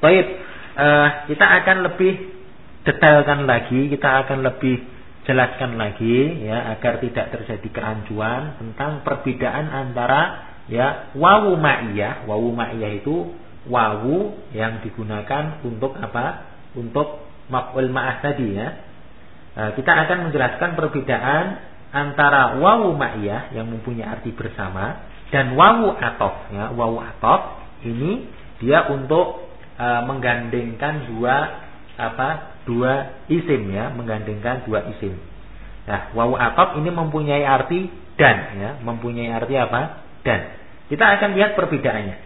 Baik, uh, kita akan lebih detailkan lagi, kita akan lebih jelaskan lagi ya agar tidak terjadi kerancuan tentang perbedaan antara ya wawu ma'iyah, wawu ma'iyah itu wawu yang digunakan untuk apa? Untuk maf'ul ma'ah tadi ya. Uh, kita akan menjelaskan perbedaan antara wawu ma'iyah yang mempunyai arti bersama dan wawu atof ya. Wawu atof ini dia untuk e, menggandengkan dua apa dua isim ya menggandengkan dua isim. Nah wawu atop ini mempunyai arti dan ya mempunyai arti apa? Dan. Kita akan lihat perbedaannya.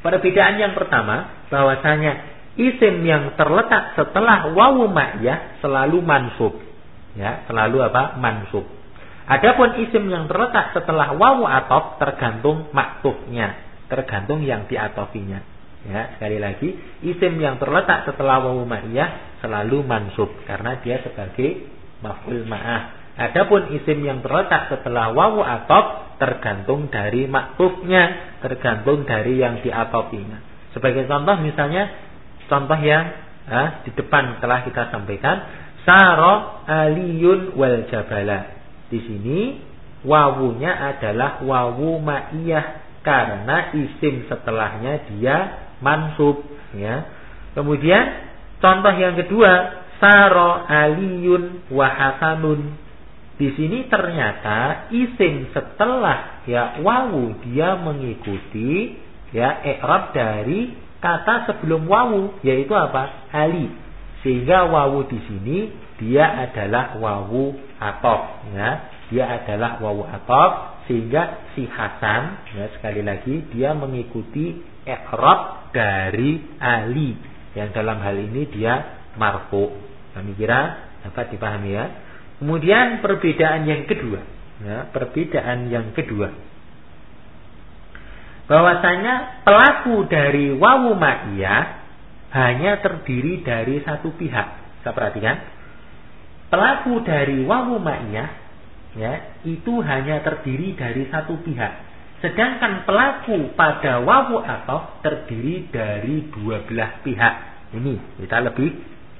Perbedaan yang pertama bahwasanya isim yang terletak setelah wawu ma'yah selalu mansub. Ya selalu apa? Mansub. Adapun isim yang terletak setelah wawu atop tergantung maktufnya tergantung yang diatofinya Ya, sekali lagi, isim yang terletak setelah wawu ma'iyah selalu mansub karena dia sebagai maf'ul ma'ah. Adapun isim yang terletak setelah wawu atop tergantung dari maktufnya, tergantung dari yang diatopinya. Sebagai contoh misalnya contoh yang ah, di depan telah kita sampaikan, saro aliyun wal jabala. Di sini wawunya adalah wawu ma'iyah karena isim setelahnya dia mansub ya. Kemudian contoh yang kedua saro aliyun wa hasanun. Di sini ternyata isim setelah ya wawu dia mengikuti ya i'rab dari kata sebelum wawu yaitu apa? ali. Sehingga wawu di sini dia adalah wawu atof ya. Dia adalah wawu atof sehingga si Hasan ya sekali lagi dia mengikuti i'rab dari ali yang dalam hal ini dia marfu. Kami kira dapat dipahami ya. Kemudian perbedaan yang kedua, ya, perbedaan yang kedua. Bahwasanya pelaku dari wawu ma'iyah hanya terdiri dari satu pihak. Saya perhatikan. Pelaku dari wawu ma'iyah ya, itu hanya terdiri dari satu pihak. Sedangkan pelaku pada wawu atau terdiri dari dua belah pihak. Ini kita lebih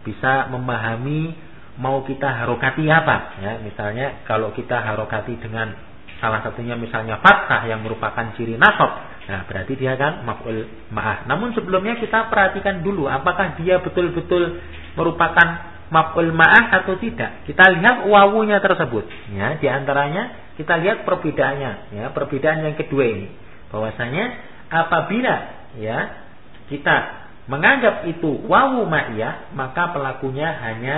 bisa memahami mau kita harokati apa. Ya, misalnya kalau kita harokati dengan salah satunya misalnya fathah yang merupakan ciri nasab. Nah, berarti dia kan maf'ul ma'ah. Namun sebelumnya kita perhatikan dulu apakah dia betul-betul merupakan maf'ul ma'ah atau tidak. Kita lihat wawunya tersebut. Ya, di antaranya kita lihat perbedaannya. Ya, perbedaan yang kedua ini. Bahwasanya apabila ya kita menganggap itu wawu ma'iyah, maka pelakunya hanya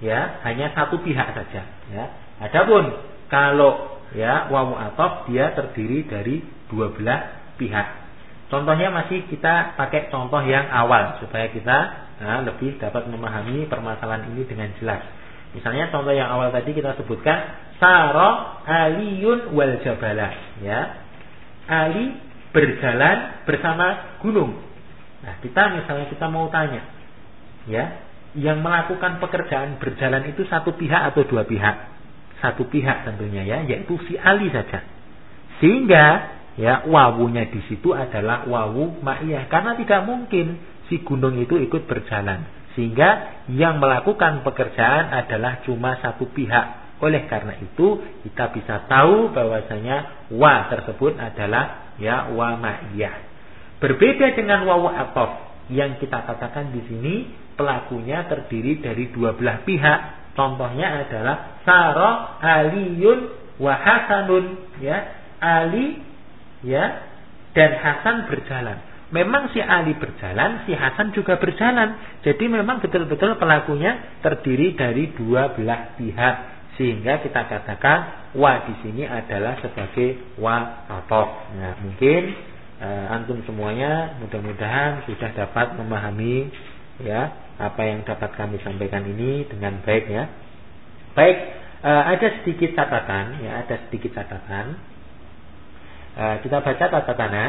ya hanya satu pihak saja. Ya. Adapun kalau ya wawu atof dia terdiri dari dua belah pihak. Contohnya masih kita pakai contoh yang awal supaya kita nah, lebih dapat memahami permasalahan ini dengan jelas. Misalnya contoh yang awal tadi kita sebutkan Saro Aliyun wal Jabala ya. Ali berjalan bersama gunung. Nah, kita misalnya kita mau tanya ya, yang melakukan pekerjaan berjalan itu satu pihak atau dua pihak? Satu pihak tentunya ya, yaitu si Ali saja. Sehingga ya wawunya di situ adalah wawu ma'iyah karena tidak mungkin si gunung itu ikut berjalan. Sehingga yang melakukan pekerjaan adalah cuma satu pihak. Oleh karena itu kita bisa tahu bahwasanya wa tersebut adalah ya wa ma'iyah. Berbeda dengan wawu atof yang kita katakan di sini pelakunya terdiri dari dua belah pihak. Contohnya adalah Saro Aliyun wa Hasanun ya. Ali ya dan Hasan berjalan memang si Ali berjalan, si Hasan juga berjalan. Jadi memang betul-betul pelakunya terdiri dari dua belah pihak. Sehingga kita katakan wa di sini adalah sebagai wa atau. Nah, mungkin uh, antum semuanya mudah-mudahan sudah dapat memahami ya apa yang dapat kami sampaikan ini dengan baik ya. Baik, uh, ada sedikit catatan ya, ada sedikit catatan. Uh, kita baca catatannya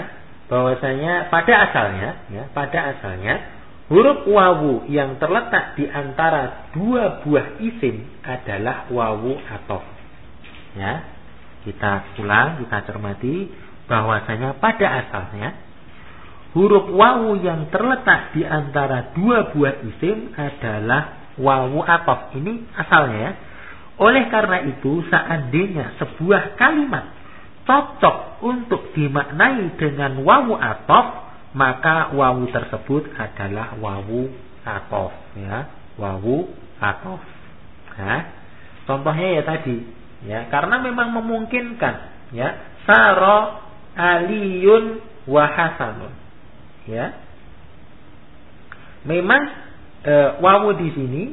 bahwasanya pada asalnya ya, pada asalnya huruf wawu yang terletak di antara dua buah isim adalah wawu atof. Ya. Kita ulang, kita cermati bahwasanya pada asalnya huruf wawu yang terletak di antara dua buah isim adalah wawu atof. Ini asalnya ya. Oleh karena itu, seandainya sebuah kalimat cocok untuk dimaknai dengan wawu atof, maka wawu tersebut adalah wawu atof. Ya, wawu atof. Nah, contohnya ya tadi, ya, karena memang memungkinkan, ya, saro aliyun wahasanun. Ya, memang e, wawu di sini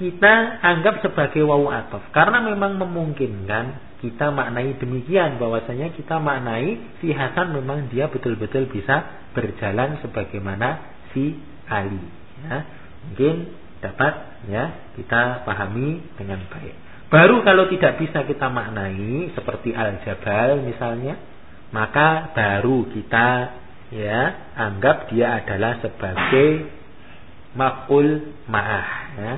kita anggap sebagai wawu atof. Karena memang memungkinkan kita maknai demikian bahwasanya kita maknai si Hasan memang dia betul-betul bisa berjalan sebagaimana si Ali. Ya mungkin dapat ya kita pahami dengan baik. Baru kalau tidak bisa kita maknai seperti al-jabal misalnya maka baru kita ya anggap dia adalah sebagai makul ma'ah ya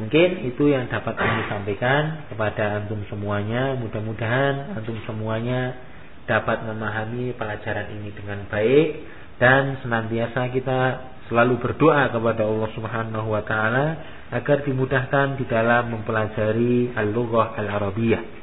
Mungkin itu yang dapat kami sampaikan kepada antum semuanya. Mudah-mudahan antum semuanya dapat memahami pelajaran ini dengan baik dan senantiasa kita selalu berdoa kepada Allah Subhanahu wa taala agar dimudahkan di dalam mempelajari al-lughah al-arabiyah.